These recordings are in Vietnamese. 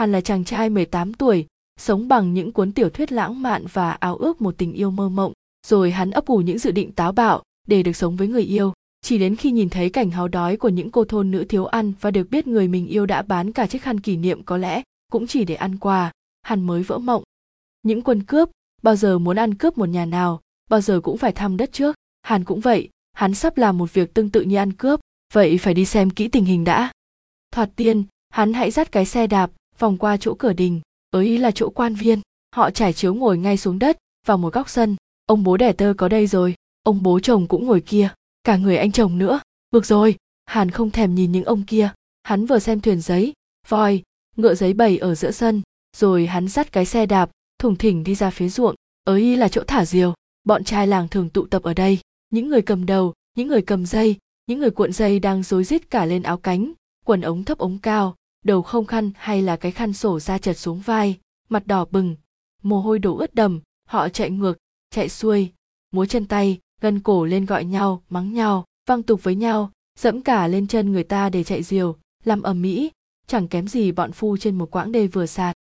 Hàn là chàng trai 18 tuổi, sống bằng những cuốn tiểu thuyết lãng mạn và ao ước một tình yêu mơ mộng, rồi hắn ấp ủ những dự định táo bạo để được sống với người yêu. Chỉ đến khi nhìn thấy cảnh háo đói của những cô thôn nữ thiếu ăn và được biết người mình yêu đã bán cả chiếc khăn kỷ niệm có lẽ cũng chỉ để ăn quà, hắn mới vỡ mộng. Những quân cướp, bao giờ muốn ăn cướp một nhà nào, bao giờ cũng phải thăm đất trước. Hàn cũng vậy, hắn sắp làm một việc tương tự như ăn cướp, vậy phải đi xem kỹ tình hình đã. Thoạt tiên, hắn hãy dắt cái xe đạp, vòng qua chỗ cửa đình, ở ý là chỗ quan viên. Họ trải chiếu ngồi ngay xuống đất, vào một góc sân. Ông bố đẻ tơ có đây rồi, ông bố chồng cũng ngồi kia, cả người anh chồng nữa. bực rồi, Hàn không thèm nhìn những ông kia. Hắn vừa xem thuyền giấy, voi, ngựa giấy bày ở giữa sân, rồi hắn dắt cái xe đạp, thủng thỉnh đi ra phía ruộng. Ở y là chỗ thả diều, bọn trai làng thường tụ tập ở đây. Những người cầm đầu, những người cầm dây, những người cuộn dây đang rối rít cả lên áo cánh, quần ống thấp ống cao, đầu không khăn hay là cái khăn sổ ra chật xuống vai, mặt đỏ bừng, mồ hôi đổ ướt đầm, họ chạy ngược, chạy xuôi, múa chân tay, gân cổ lên gọi nhau, mắng nhau, văng tục với nhau, dẫm cả lên chân người ta để chạy diều, làm ầm mỹ, chẳng kém gì bọn phu trên một quãng đê vừa sạt.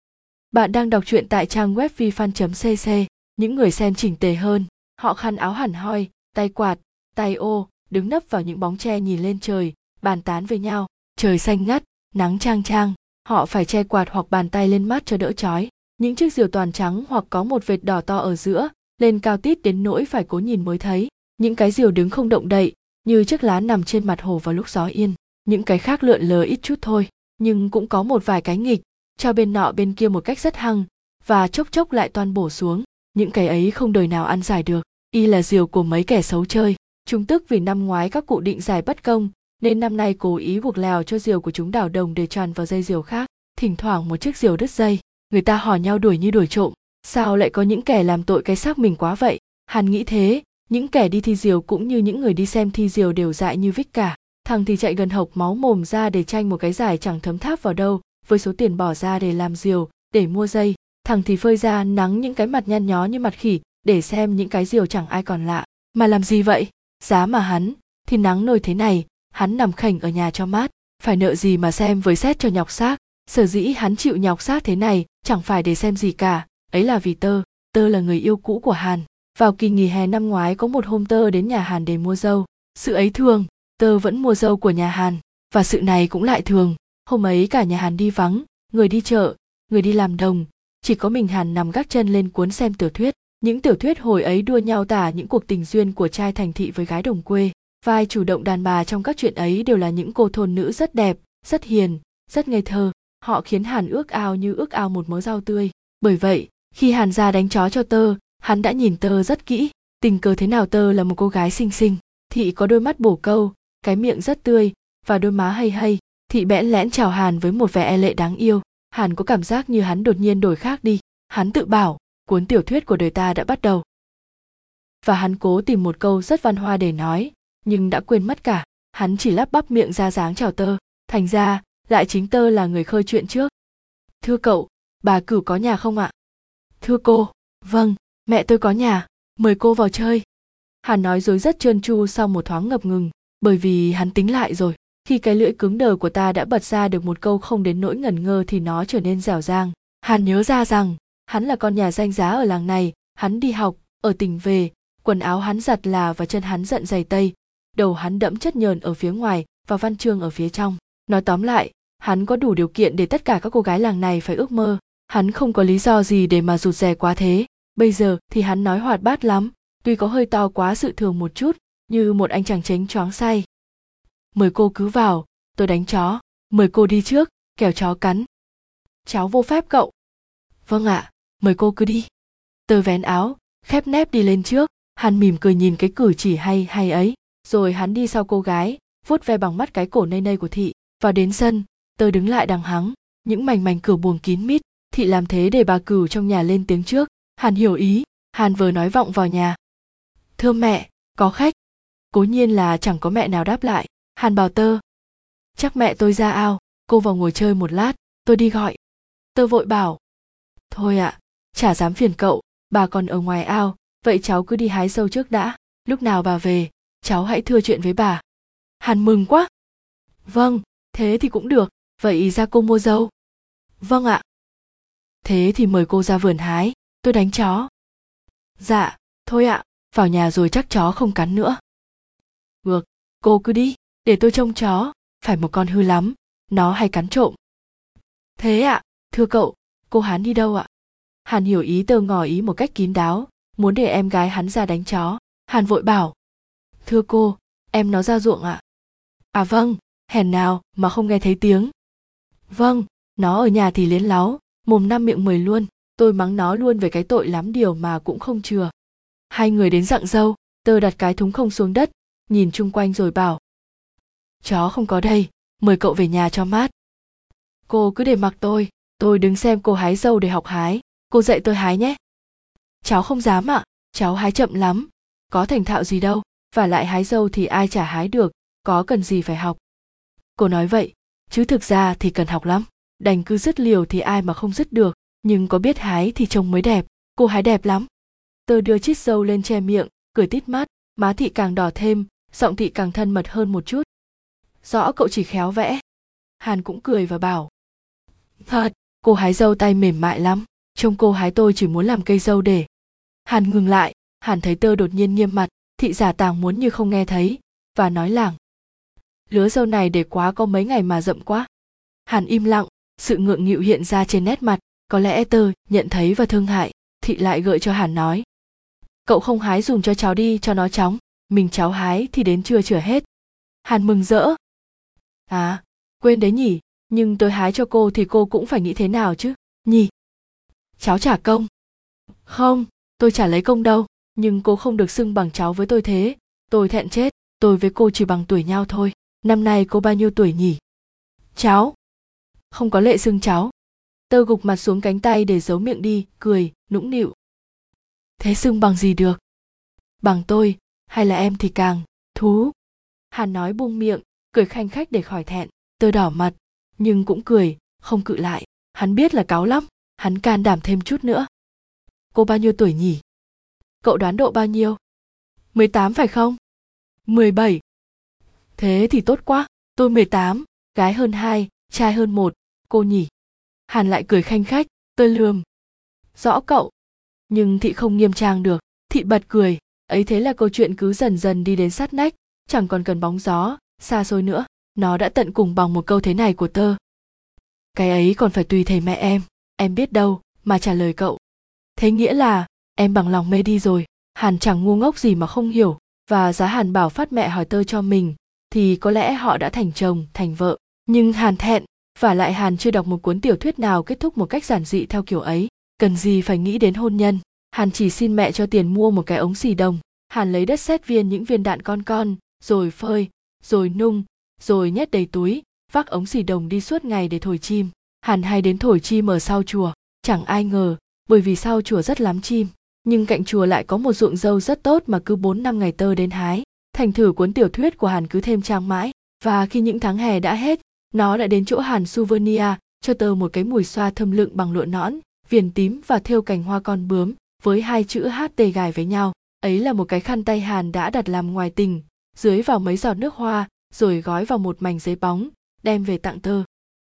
Bạn đang đọc truyện tại trang web vifan.cc, những người xem chỉnh tề hơn, họ khăn áo hẳn hoi, tay quạt, tay ô, đứng nấp vào những bóng tre nhìn lên trời, bàn tán với nhau, trời xanh ngắt, nắng trang trang, họ phải che quạt hoặc bàn tay lên mắt cho đỡ chói. Những chiếc diều toàn trắng hoặc có một vệt đỏ to ở giữa, lên cao tít đến nỗi phải cố nhìn mới thấy. Những cái diều đứng không động đậy, như chiếc lá nằm trên mặt hồ vào lúc gió yên. Những cái khác lượn lờ ít chút thôi, nhưng cũng có một vài cái nghịch, cho bên nọ bên kia một cách rất hăng, và chốc chốc lại toan bổ xuống. Những cái ấy không đời nào ăn giải được, y là diều của mấy kẻ xấu chơi. Chúng tức vì năm ngoái các cụ định giải bất công, nên năm nay cố ý buộc lèo cho diều của chúng đảo đồng để tràn vào dây diều khác. Thỉnh thoảng một chiếc diều đứt dây. Người ta hò nhau đuổi như đuổi trộm. Sao lại có những kẻ làm tội cái xác mình quá vậy? Hắn nghĩ thế. Những kẻ đi thi diều cũng như những người đi xem thi diều đều dại như vích cả. Thằng thì chạy gần hộc máu mồm ra để tranh một cái giải chẳng thấm tháp vào đâu. Với số tiền bỏ ra để làm diều, để mua dây. Thằng thì phơi ra nắng những cái mặt nhăn nhó như mặt khỉ, để xem những cái diều chẳng ai còn lạ. Mà làm gì vậy? Giá mà hắn, thì nắng nôi thế này hắn nằm khảnh ở nhà cho mát. Phải nợ gì mà xem với xét cho nhọc xác? Sở dĩ hắn chịu nhọc xác thế này, chẳng phải để xem gì cả. Ấy là vì tơ. Tơ là người yêu cũ của hàn. Vào kỳ nghỉ hè năm ngoái có một hôm tơ đến nhà hàn để mua dâu. Sự ấy thường, tơ vẫn mua dâu của nhà hàn. Và sự này cũng lại thường. Hôm ấy cả nhà hàn đi vắng, người đi chợ, người đi làm đồng. Chỉ có mình hàn nằm gác chân lên cuốn xem tiểu thuyết. Những tiểu thuyết hồi ấy đua nhau tả những cuộc tình duyên của trai thành thị với gái đồng quê vai chủ động đàn bà trong các chuyện ấy đều là những cô thôn nữ rất đẹp, rất hiền, rất ngây thơ. Họ khiến hàn ước ao như ước ao một mớ rau tươi. Bởi vậy, khi hàn ra đánh chó cho tơ, hắn đã nhìn tơ rất kỹ. Tình cờ thế nào tơ là một cô gái xinh xinh. Thị có đôi mắt bổ câu, cái miệng rất tươi, và đôi má hay hay. Thị bẽn lẽn chào hàn với một vẻ e lệ đáng yêu. Hàn có cảm giác như hắn đột nhiên đổi khác đi. Hắn tự bảo, cuốn tiểu thuyết của đời ta đã bắt đầu. Và hắn cố tìm một câu rất văn hoa để nói nhưng đã quên mất cả. Hắn chỉ lắp bắp miệng ra dáng chào tơ. Thành ra, lại chính tơ là người khơi chuyện trước. Thưa cậu, bà cửu có nhà không ạ? Thưa cô vâng mẹ tôi có nhà. Mời cô vào chơi. Hắn nói dối rất trơn tru sau một thoáng ngập ngừng, bởi vì hắn tính lại rồi. Khi cái lưỡi cứng đờ của ta đã bật ra được một câu không đến nỗi ngẩn ngơ thì nó trở nên dẻo dang. Hắn nhớ ra rằng, hắn là con nhà danh giá ở làng này. Hắn đi học, ở tỉnh về, quần áo hắn giặt là và chân hắn giận giày tây đầu hắn đẫm chất nhờn ở phía ngoài và văn chương ở phía trong. Nói tóm lại, hắn có đủ điều kiện để tất cả các cô gái làng này phải ước mơ. Hắn không có lý do gì để mà rụt rè quá thế. Bây giờ thì hắn nói hoạt bát lắm, tuy có hơi to quá sự thường một chút, như một anh chàng tránh choáng say. Mời cô cứ vào tôi đánh chó. Mời cô đi trước, kẻo chó cắn. Cháu vô phép cậu. Vâng ạ, mời cô cứ đi. Tôi vén áo, khép nép đi lên trước. Hắn mỉm cười nhìn cái cử chỉ hay hay ấy rồi hắn đi sau cô gái vuốt ve bằng mắt cái cổ nây nây của thị vào đến sân tớ đứng lại đằng hắn những mảnh mảnh cửa buồng kín mít thị làm thế để bà cửu trong nhà lên tiếng trước hàn hiểu ý hàn vừa nói vọng vào nhà. Thưa mẹ có khách. Cố nhiên là chẳng có mẹ nào đáp lại hàn bảo tơ chắc mẹ tôi ra ao cô vào ngồi chơi một lát tôi đi gọi. Tơ vội bảo. Thôi ạ à, chả dám phiền cậu bà còn ở ngoài ao vậy cháu cứ đi hái sâu trước đã lúc nào bà về cháu hãy thưa chuyện với bà. Hàn mừng quá. Vâng thế thì cũng được. Vậy ra cô mua dâu. Vâng ạ. Thế thì mời cô ra vườn hái. Tôi đánh chó. Dạ thôi ạ. Vào nhà rồi chắc chó không cắn nữa. Được cô cứ đi. Để tôi trông chó. Phải một con hư lắm. Nó hay cắn trộm. Thế ạ, thưa cậu, cô hán đi đâu ạ? Hàn hiểu ý tơ ngỏ ý một cách kín đáo. Muốn để em gái hắn ra đánh chó. Hàn vội bảo thưa cô, em nó ra ruộng ạ. À vâng hèn nào mà không nghe thấy tiếng. Vâng nó ở nhà thì liến láo, mồm năm miệng mười luôn, tôi mắng nó luôn về cái tội lắm điều mà cũng không chừa. Hai người đến dặng dâu, tơ đặt cái thúng không xuống đất, nhìn chung quanh rồi bảo, chó không có đây, mời cậu về nhà cho mát. Cô cứ để mặc tôi tôi đứng xem cô hái dâu để học hái, cô dạy tôi hái nhé. Cháu không dám ạ, cháu hái chậm lắm, có thành thạo gì đâu và lại hái dâu thì ai chả hái được, có cần gì phải học. Cô nói vậy, chứ thực ra thì cần học lắm. Đành cứ dứt liều thì ai mà không dứt được, nhưng có biết hái thì trông mới đẹp, cô hái đẹp lắm. Tơ đưa chiếc dâu lên che miệng, cười tít mắt, má thị càng đỏ thêm, giọng thị càng thân mật hơn một chút. Rõ cậu chỉ khéo vẽ. Hàn cũng cười và bảo, thật, cô hái dâu tay mềm mại lắm, trông cô hái tôi chỉ muốn làm cây dâu để. Hàn ngừng lại, hàn thấy tơ đột nhiên nghiêm mặt thị giả tàng muốn như không nghe thấy, và nói làng. Lứa dâu này để quá có mấy ngày mà rậm quá. Hàn im lặng, sự ngượng nghịu hiện ra trên nét mặt, có lẽ tơ nhận thấy và thương hại, thị lại gợi cho hàn nói. Cậu không hái dùng cho cháu đi, cho nó chóng, mình cháu hái thì đến trưa chửa hết. Hàn mừng rỡ. À quên đấy nhỉ, nhưng tôi hái cho cô thì cô cũng phải nghĩ thế nào chứ, nhỉ. Cháu trả công. Không, tôi trả lấy công đâu nhưng cô không được xưng bằng cháu với tôi thế. Tôi thẹn chết, tôi với cô chỉ bằng tuổi nhau thôi. Năm nay cô bao nhiêu tuổi nhỉ? Cháu? Không có lệ xưng cháu. Tơ gục mặt xuống cánh tay để giấu miệng đi, cười, nũng nịu. Thế xưng bằng gì được? Bằng tôi, hay là em thì càng, thú? Hàn nói buông miệng, cười khanh khách để khỏi thẹn. Tơ đỏ mặt, nhưng cũng cười, không cự lại. Hắn biết là cáu lắm, hắn can đảm thêm chút nữa. Cô bao nhiêu tuổi nhỉ? Cậu đoán độ bao nhiêu? 18 phải không? 17 thế thì tốt quá, tôi 18 gái hơn hai, trai hơn một, cô nhỉ? Hàn lại cười khanh khách, tôi lườm. Rõ cậu. Nhưng thị không nghiêm trang được, thị bật cười. Ấy thế là câu chuyện cứ dần dần đi đến sát nách, chẳng còn cần bóng gió, xa xôi nữa. Nó đã tận cùng bằng một câu thế này của tơ cái ấy còn phải tùy thầy mẹ em em biết đâu mà trả lời cậu. Thế nghĩa là em bằng lòng mê đi rồi. Hàn chẳng ngu ngốc gì mà không hiểu. Và giá hàn bảo phát mẹ hỏi tơ cho mình, thì có lẽ họ đã thành chồng, thành vợ. Nhưng hàn thẹn, và lại hàn chưa đọc một cuốn tiểu thuyết nào kết thúc một cách giản dị theo kiểu ấy. Cần gì phải nghĩ đến hôn nhân? Hàn chỉ xin mẹ cho tiền mua một cái ống xì đồng. Hàn lấy đất sét viên những viên đạn con con, rồi phơi, rồi nung, rồi nhét đầy túi, vác ống xì đồng đi suốt ngày để thổi chim. Hàn hay đến thổi chim ở sau chùa. Chẳng ai ngờ, bởi vì sau chùa rất lắm chim nhưng cạnh chùa lại có một ruộng dâu rất tốt mà cứ 4 năm ngày tơ đến hái. Thành thử cuốn tiểu thuyết của hàn cứ thêm trang mãi. Và khi những tháng hè đã hết, nó đã đến chỗ hàn souvenir, cho tơ một cái mùi xoa thơm lựng bằng lụa nõn, viền tím và thêu cành hoa con bướm, với hai chữ ht gài với nhau. Ấy là một cái khăn tay hàn đã đặt làm ngoài tình, dưới vào mấy giọt nước hoa, rồi gói vào một mảnh giấy bóng, đem về tặng tơ.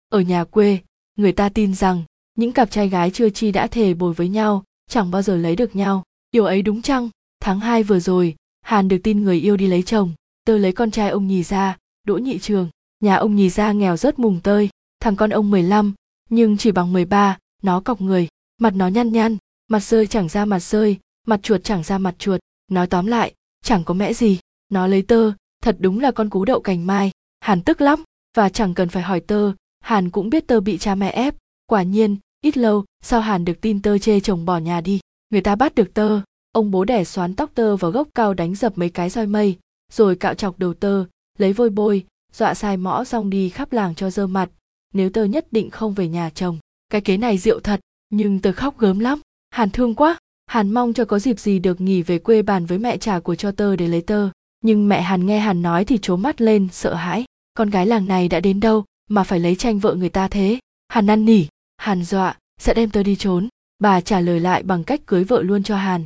Ở nhà quê, người ta tin rằng, những cặp trai gái chưa chi đã thề bồi với nhau chẳng bao giờ lấy được nhau. Điều ấy đúng chăng? Tháng 2 vừa rồi hàn được tin người yêu đi lấy chồng. Tơ lấy con trai ông nhì ra đỗ nhị trường. Nhà ông nhì ra nghèo rất mùng tơi. Thằng con ông 15, nhưng chỉ bằng 13, nó cọc người. Mặt nó nhăn nhăn mặt rơi chẳng ra mặt rơi mặt chuột chẳng ra mặt chuột. Nói tóm lại chẳng có mẽ gì. Nó lấy tơ thật đúng là con cú đậu cành mai. Hàn tức lắm và chẳng cần phải hỏi tơ hàn cũng biết tơ bị cha mẹ ép. Quả nhiên ít lâu, sao hàn được tin tơ chê chồng bỏ nhà đi? Người ta bắt được tơ. Ông bố đẻ xoán tóc tơ vào gốc cao đánh dập mấy cái roi mây, rồi cạo chọc đầu tơ, lấy vôi bôi, dọa sai mõ xong đi khắp làng cho dơ mặt. Nếu tơ nhất định không về nhà chồng, cái kế này rượu thật, nhưng tớ khóc gớm lắm. Hàn thương quá. Hàn mong cho có dịp gì được nghỉ về quê bàn với mẹ trả của cho tơ để lấy tơ. Nhưng mẹ hàn nghe hàn nói thì trố mắt lên, sợ hãi. Con gái làng này đã đến đâu mà phải lấy tranh vợ người ta thế? Hàn năn nỉ hàn dọa, sẽ đem tơ đi trốn. Bà trả lời lại bằng cách cưới vợ luôn cho hàn.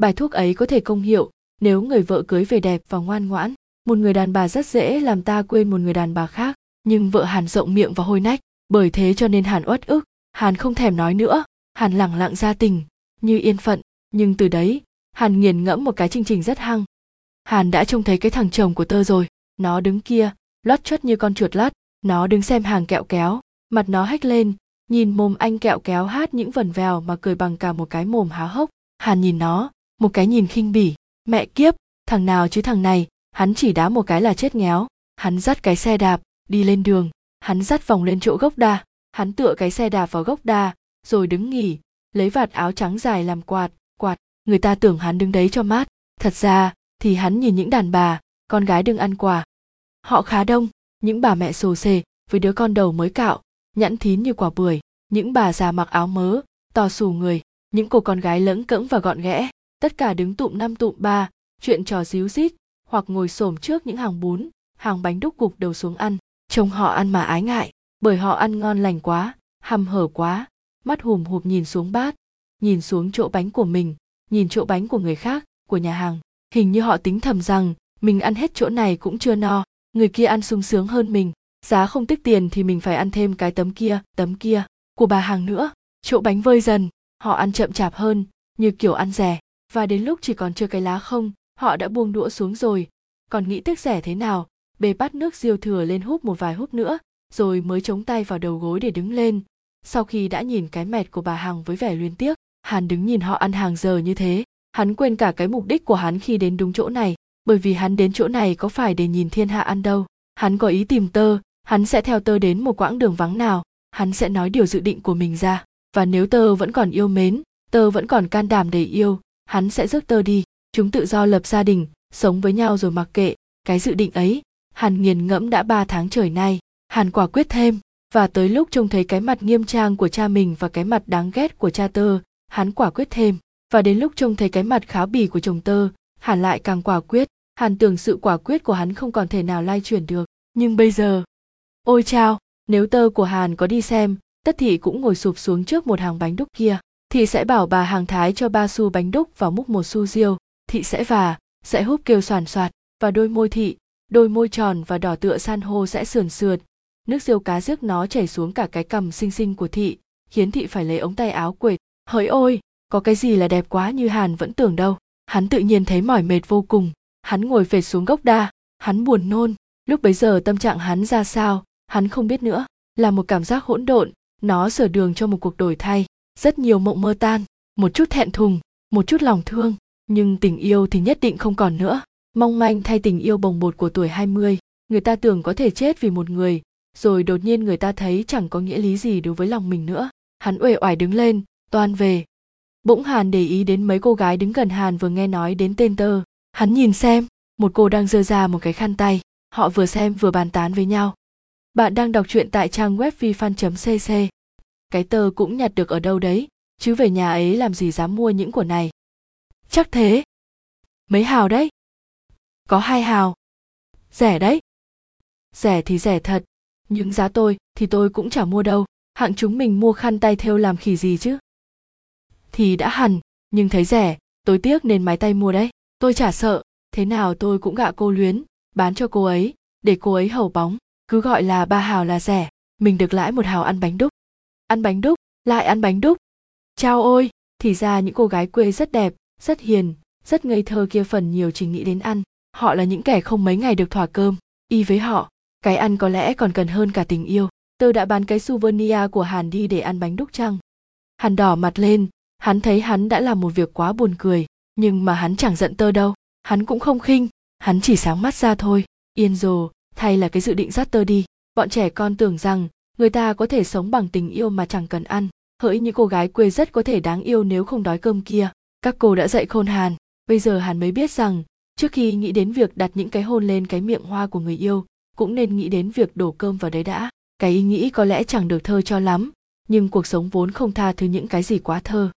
Bài thuốc ấy có thể công hiệu, nếu người vợ cưới về đẹp và ngoan ngoãn, một người đàn bà rất dễ làm ta quên một người đàn bà khác. Nhưng vợ hàn rộng miệng và hôi nách, bởi thế cho nên hàn uất ức, hàn không thèm nói nữa. Hàn lẳng lặng ra tình, như yên phận, nhưng từ đấy, hàn nghiền ngẫm một cái chương trình rất hăng. Hàn đã trông thấy cái thằng chồng của tơ rồi, nó đứng kia, lót chót như con chuột lát nó đứng xem hàng kẹo kéo, mặt nó hách lên nhìn mồm anh kẹo kéo hát những vần vèo mà cười bằng cả một cái mồm há hốc. Hàn nhìn nó, một cái nhìn khinh bỉ. Mẹ kiếp, thằng nào chứ thằng này? Hắn chỉ đá một cái là chết ngéo hắn dắt cái xe đạp, đi lên đường. Hắn dắt vòng lên chỗ gốc đa. Hắn tựa cái xe đạp vào gốc đa, rồi đứng nghỉ, lấy vạt áo trắng dài làm quạt quạt. Người ta tưởng hắn đứng đấy cho mát. Thật ra, thì hắn nhìn những đàn bà, con gái đừng ăn quà họ khá đông. Những bà mẹ sồ sề với đứa con đầu mới cạo nhẵn thín như quả bưởi, những bà già mặc áo mớ, to xù người, những cô con gái lẫng cẫng và gọn ghẽ. Tất cả đứng tụm năm tụm ba, chuyện trò díu rít, hoặc ngồi xổm trước những hàng bún, hàng bánh đúc gục đầu xuống ăn. Trông họ ăn mà ái ngại, bởi họ ăn ngon lành quá hầm hở quá. Mắt hùm hụp nhìn xuống bát, nhìn xuống chỗ bánh của mình, nhìn chỗ bánh của người khác, của nhà hàng. Hình như họ tính thầm rằng, mình ăn hết chỗ này cũng chưa no, người kia ăn sung sướng hơn mình giá không tích tiền thì mình phải ăn thêm cái tấm kia tấm kia của bà hàng nữa. Chỗ bánh vơi dần, họ ăn chậm chạp hơn, như kiểu ăn rẻ. Và đến lúc chỉ còn chưa cái lá không, họ đã buông đũa xuống rồi. Còn nghĩ tiếc rẻ thế nào, bê bát nước diêu thừa lên húp một vài húp nữa, rồi mới chống tay vào đầu gối để đứng lên. Sau khi đã nhìn cái mẹt của bà hằng với vẻ luyến tiếc hắn đứng nhìn họ ăn hàng giờ như thế. Hắn quên cả cái mục đích của hắn khi đến đúng chỗ này, bởi vì hắn đến chỗ này có phải để nhìn thiên hạ ăn đâu. Hắn có ý tìm tơ hắn sẽ theo tơ đến một quãng đường vắng nào, hắn sẽ nói điều dự định của mình ra. Và nếu tơ vẫn còn yêu mến tơ vẫn còn can đảm để yêu, hắn sẽ rước tơ đi. Chúng tự do lập gia đình, sống với nhau rồi mặc kệ. Cái dự định ấy, hàn nghiền ngẫm đã ba tháng trời nay. Hàn quả quyết thêm, và tới lúc trông thấy cái mặt nghiêm trang của cha mình và cái mặt đáng ghét của cha tơ hắn quả quyết thêm. Và đến lúc trông thấy cái mặt kháo bỉ của chồng tơ hàn lại càng quả quyết. Hàn tưởng sự quả quyết của hắn không còn thể nào lai chuyển được. Nhưng bây giờ ôi chao, nếu tơ của hàn có đi xem, tất thị cũng ngồi sụp xuống trước một hàng bánh đúc kia. Thị sẽ bảo bà hàng thái cho ba xu bánh đúc vào múc một xu riêu. Thị sẽ và sẽ húp kêu soàn soạt, và đôi môi thị, đôi môi tròn và đỏ tựa san hô sẽ sườn sượt. Nước riêu cá rước nó chảy xuống cả cái cằm xinh xinh của thị, khiến thị phải lấy ống tay áo quệt. Hỡi ôi, có cái gì là đẹp quá như hàn vẫn tưởng đâu. Hắn tự nhiên thấy mỏi mệt vô cùng. Hắn ngồi phệt xuống gốc đa. Hắn buồn nôn. Lúc bấy giờ tâm trạng hắn ra sao? Hắn không biết nữa là một cảm giác hỗn độn nó sửa đường cho một cuộc đổi thay rất nhiều mộng mơ tan một chút thẹn thùng một chút lòng thương nhưng tình yêu thì nhất định không còn nữa mong manh thay tình yêu bồng bột của tuổi 20, người ta tưởng có thể chết vì một người, rồi đột nhiên người ta thấy chẳng có nghĩa lý gì đối với lòng mình nữa. Hắn uể oải đứng lên, toan về. Bỗng Hàn để ý đến mấy cô gái đứng gần Hàn vừa nghe nói đến tên tơ. Hắn nhìn xem, một cô đang giơ ra một cái khăn tay, họ vừa xem vừa bàn tán với nhau. Bạn đang đọc truyện tại trang web vifan.cc. Cái tơ cũng nhặt được ở đâu đấy, chứ về nhà ấy làm gì dám mua những của này. Chắc thế. Mấy hào đấy? Có hai hào. Rẻ đấy. Rẻ thì rẻ thật. Nhưng giá tôi thì tôi cũng chả mua đâu. Hạng chúng mình mua khăn tay thêu làm khỉ gì chứ? Thì đã hẳn nhưng thấy rẻ tôi tiếc nên máy tay mua đấy. Tôi chả sợ. Thế nào tôi cũng gạ cô luyến bán cho cô ấy để cô ấy hầu bóng cứ gọi là ba hào là rẻ, mình được lãi một hào ăn bánh đúc. Ăn bánh đúc, lại ăn bánh đúc. Chao ôi, thì ra những cô gái quê rất đẹp, rất hiền, rất ngây thơ kia phần nhiều chỉ nghĩ đến ăn. Họ là những kẻ không mấy ngày được thỏa cơm. Y với họ, cái ăn có lẽ còn cần hơn cả tình yêu. Tớ đã bán cái souvenir của hàn đi để ăn bánh đúc trăng hàn đỏ mặt lên, hắn thấy hắn đã làm một việc quá buồn cười, nhưng mà hắn chẳng giận tơ đâu. Hắn cũng không khinh, hắn chỉ sáng mắt ra thôi. Yên rồ thay là cái dự định dắt tơ đi. Bọn trẻ con tưởng rằng người ta có thể sống bằng tình yêu mà chẳng cần ăn. Hỡi những cô gái quê rất có thể đáng yêu nếu không đói cơm kia. Các cô đã dạy khôn hàn. Bây giờ hàn mới biết rằng, trước khi nghĩ đến việc đặt những cái hôn lên cái miệng hoa của người yêu, cũng nên nghĩ đến việc đổ cơm vào đấy đã. Cái ý nghĩ có lẽ chẳng được thơ cho lắm, nhưng cuộc sống vốn không tha thứ những cái gì quá thơ.